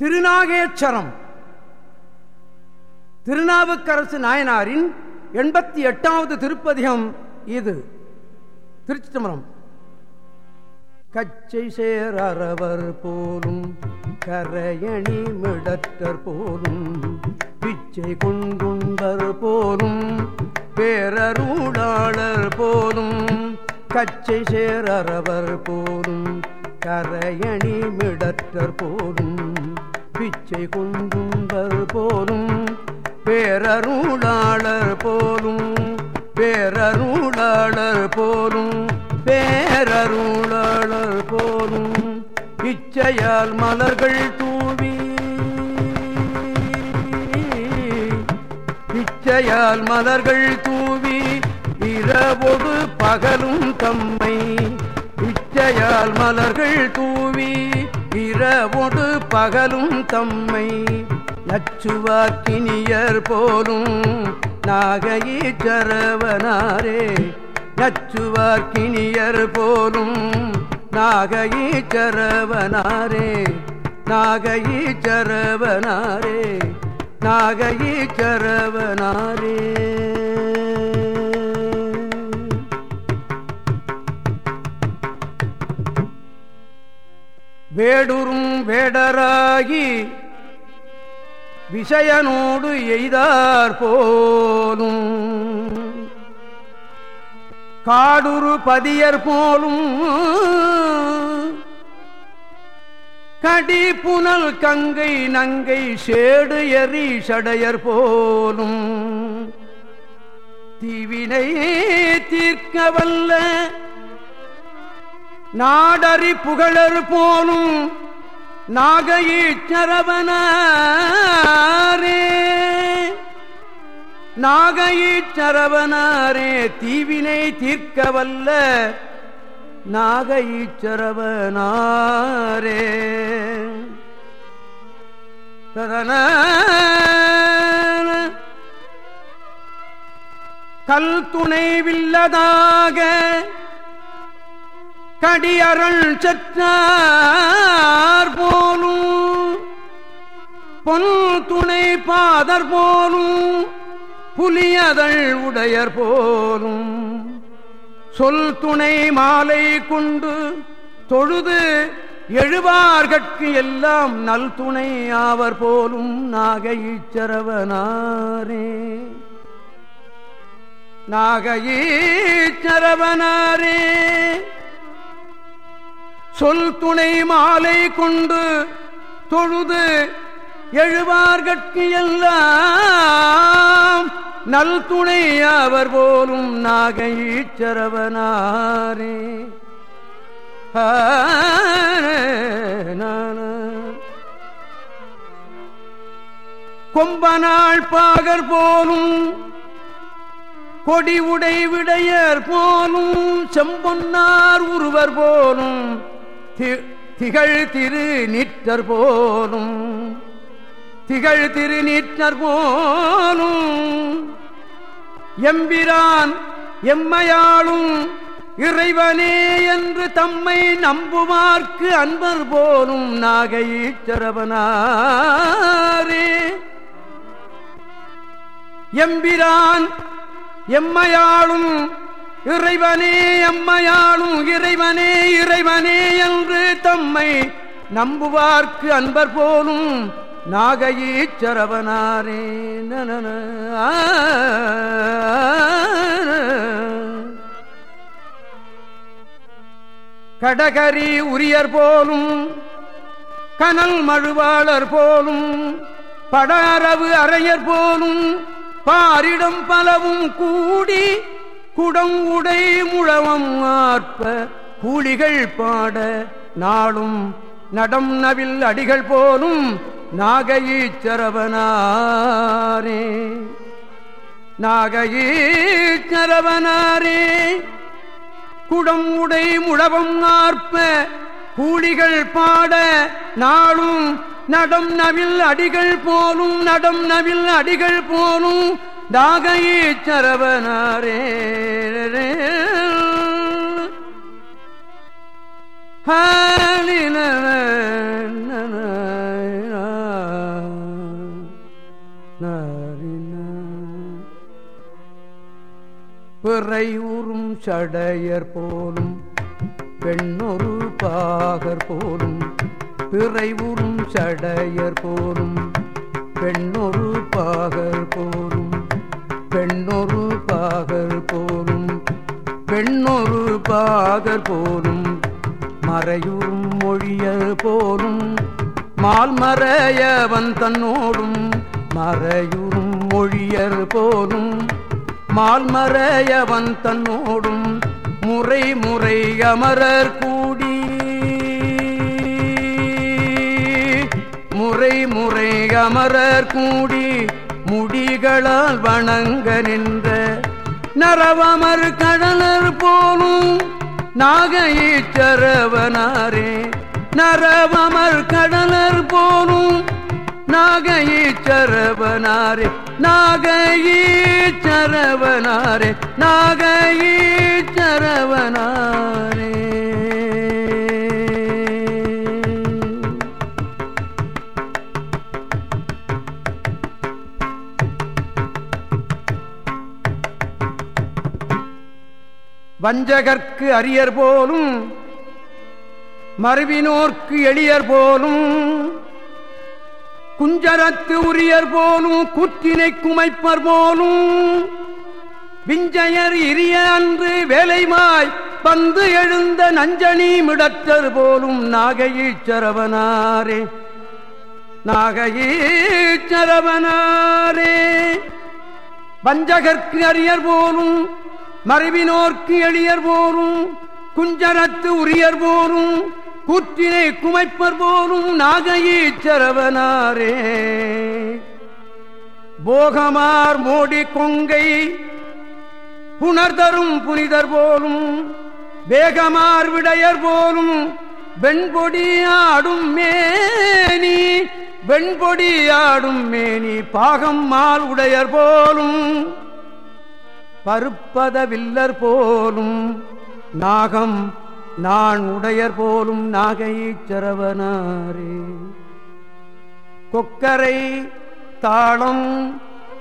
திருநாகேச்சரம். திருநாவுக்கரசு நாயனாரின் எண்பத்தி எட்டாவது திருப்பதிகம் இது. திருச்சி தம்பரம் கச்சை சேரவர் போலும் கரையணி மிடற்றர் போலும் பிச்சை கொண்டுண்டர் போலும் பேரருடாளர் போலும் கச்சை சேரவர் போலும் கரையணி மிடற்றர் போலும் பிச்சை கொண்டும்பர் போலும் பேரருளாளர் போலும் பேரருளாளர் போலும் பேரருளாளர் போலும். இச்சையால் மலர்கள் தூவி இச்சையால் மலர்கள் தூவி இரவொடு பகலும் தம்மை இச்சையால் மலர்கள் தூவி இரவொடு பகலும் தம்மை நச்சுவாக்கினியர் போலும் நாகையீச்சரவனாரே நச்சுவாக்கினியர் போலும் நாகையீச்சரவனாரே நாகையீச்சரவனாரே நாகையீச்சரவனாரே வேடுரும் வேடராகி விஷயனோடு எய்தார் போலும். காடுரு பதியர் போலும். கடி புனல் கங்கை நங்கை சேடு எறி சடையர் போலும். தீவினை தீர்க்க வல்ல நாடறி புகழர் போலும் நாகையீச்சரவனாரே நாகையீச்சரவனாரே தீவினை தீர்க்க வல்ல நாகையீச்சரவனாரே ததன கல் துணைவில்லதாக கடியரள் செற்றார் போலும் பொன் துணை பாதர் போலும் புலியதழ் உடையர் போலும். சொல் துணை மாலை கொண்டு தொழுது எழுவார்கட்கு எல்லாம் நல் துணை ஆவர் போலும் நாகைச்சரவனாரே நாகையீச்சரவனாரே. சொல் துணை மாலை கொண்டு தொழுது எழுவார்கட்கு எல்லாம். நல் துணை அவர் போலும் நாகையீச்சரவனாரே கொம்பனாள் பாகர் போலும் கொடி உடை விடையர் போலும் செம்பொன்னார் உருவர் போலும் திகழ் திரு நிற்றர் போலும் திகழ் திரு நிற்றர் போலும். எம்பிரான் எம்மையாளும் இறைவனே என்று தம்மை நம்புமார்க்கு அன்பர் போலும் நாகையீச்சரவனாரே எம்பிரான் எம்மையாளும் இறைவனே எம்மையாளும் இறைவனே இறைவனே தம்மை நம்புவார்க்கு அன்பர் போலும் நாகையீச்சரவனாரே. நன கடகரி உரியர் போலும் கனல் மழுவாளர் போலும் படாரவு அறையர் போலும் பாரிடம் பலவும் கூடி குடம் உடை முழவம் ஆற்ப கூலிகள் பாட நாளும் நடம் நவில் அடிகள் போலும் நாகையீச்சரவனாரே. நாகையீச்சரவனாரே. குடம் உடை முழவம் நாற்ப கூலிகள் பாட நாளும் நடம் நவில் அடிகள் போலும் நடம் நவில் அடிகள் போலும் நாகையீச்சரவனாரே. பிறையூறும் சடையர் போலும் பெண்ணொரு பாகர் போலும் பிறைவுறும் சடையர் போலும் பெண்ணொரு பாகர் போலும் பெண்ணொரு பாகர் போலும் பெண்ணொரு பாகர் போலும். மறையூரும் மொழியல் போலும் மால் மறையவன் தன்னோடும் மறையூரும் மொழியர் போலும் மால் மறையவன் தன்னோடும் முறை முறை அமரர் கூடி. முறை முறை அமரர் கூடி முடிகளால் வணங்க நின்ற நரவமர் கடலர் போலும் நாகையீச்சரவனாரே நரவமர் கடலர் போலும் நாகையீச்சரவனாரே நாகையீச்சரவனாரே நாகையீச்சரவனாரே வஞ்சகர்க்கு அரியர் போலும் மறுவினோர்க்கு எளியர் போலும் குஞ்சரத்து உரியர் போலும் குற்றினை குமைப்பர் போலும் விஞ்சயர் இரிய அன்று வேலைமாய் வந்து எழுந்த நஞ்சனி மிடற்றர் போலும் நாகையீச்சரவனாரே. நாகையீச்சரவனாரே. வஞ்சகர்க்கு அரியர் போலும் மறைவினோர்க்கு எளியர் போரும் குஞ்சரத்து உரியர் போரும் கூற்றினை குமைப்பர் போரும் நாகையீச்சரவனாரே போகமார் மோடி கொங்கை புணர்தரும் புனிதர் போலும் வேகமார் விடையர் போலும் வெண்பொடி ஆடும் மேனி வெண்பொடி ஆடும் மேனி பாகம் மால் உடையர் போலும். பருப்பத வில்லர் போலும் நாகம் நான் உடையர் போலும் நாகைச்சரவனாரே கொக்கரை தாளம்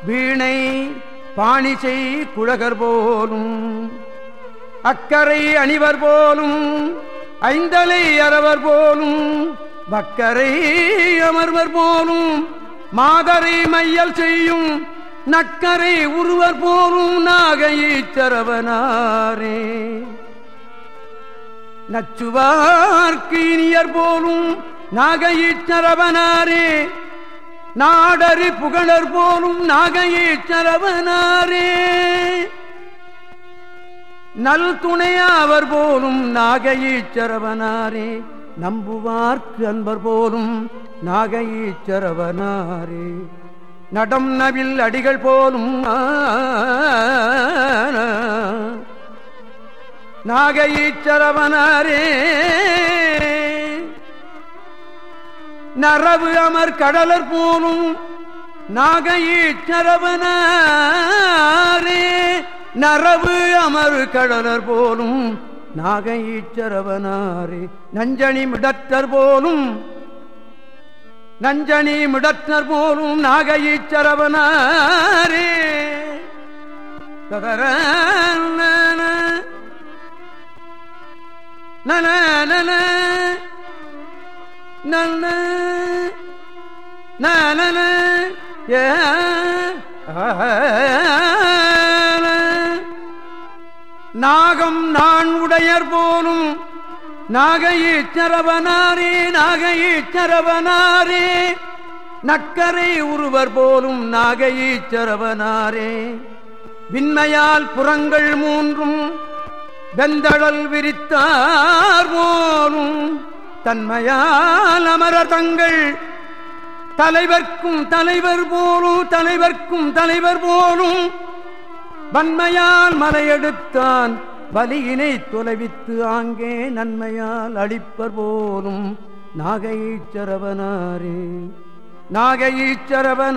வீணை பாணிசை குழகர் போலும் அக்கரை அணிவர் போலும் ஐந்தலை அறவர் போலும் பக்கரை அமர்வர் போலும் மாதரை மையல் செய்யும் நக்கரை உருவர் போரும் நாகையீச்சரவனாரே நச்சுவார்க்கு இனியர் போலும் நாகையீச்சரவனாரே நாடறி புகழர் போலும் நாகையீச்சரவனாரே நல் துணையாவர் போலும் நாகையீச்சரவனாரே நம்புவார்க்கு அன்பர் போலும் நாகையீச்சரவனாரே நடம் நவில் அடிகள் போலும் நாகையீச்சரவனாரே. நரவு அமர் கடலர் போலும் நாகையீச்சரவனாரே. நரவு அமர் கடலர் போலும் நாகையீச்சரவனாரே. நஞ்சனி மிடத்தர் போலும் நஞ்சனி மிடத்தர் போலும் நாகையீச்சரவனாரே ததர நன நன நன நன ஏ நாகம் நான் உடையர் போலும் நாகையீச்சரவனாரே நாகையீச்சரவனாரே நக்கரை உருவர் போலும் நாகையீச்சரவனாரே விண்மையால் புறங்கள் மூன்றும் வெந்தழல் விரித்தார் போலும். தன்மையால் அமரர் தங்கள் தலைவர்க்கும் தலைவர் போலும் தலைவர்க்கும் தலைவர் போலும். வன்மையால் மலையெடுத்தான் வலியினை தொலைவித்து ஆங்கே நன்மையால் அளிப்பர் போலும் நாகைச்சரவனாரே நாகைச்சரவனாரே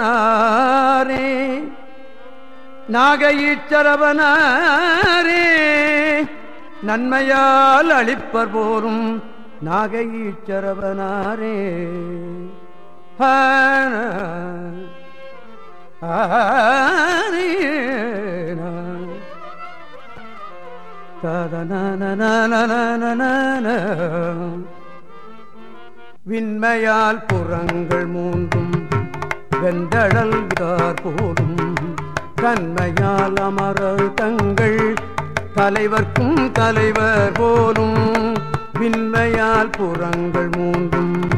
நாகைச்சரவனாரே நன்மையால் அளிப்பர் போரும் நாகைச்சரவனாரே விண்மையால் புறங்கள் மூன்றும் வெந்தழல் போலும். தன்மையால் அமரர் தங்கள் தலைவர்க்கும் தலைவர் போலும். விண்மையால் புறங்கள் மூன்றும்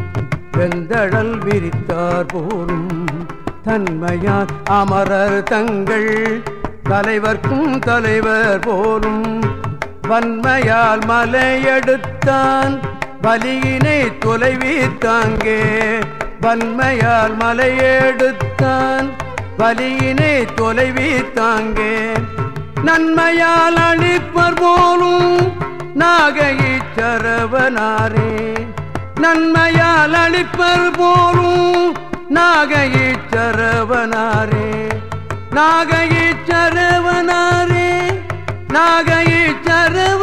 வெந்தழல் விரித்தார் போலும். தன்மையால் அமரர் தங்கள் தலைவர்க்கும் தலைவர் போலும். வன்மையால் மலையெடுத்தான். பலியினை தொலைவித்தாங்கே வன்மையால் மலையெடுத்தான். பலியினை தொலைவித்தாங்கே நன்மையால் அழிப்பர் போலும் நாகையீச்சரவனாரே நன்மையால் அழிப்பர் போலும் நாகையீச்சரவனாரே நாகையீச்சரவனாரே நாகைய நாகையை சரவ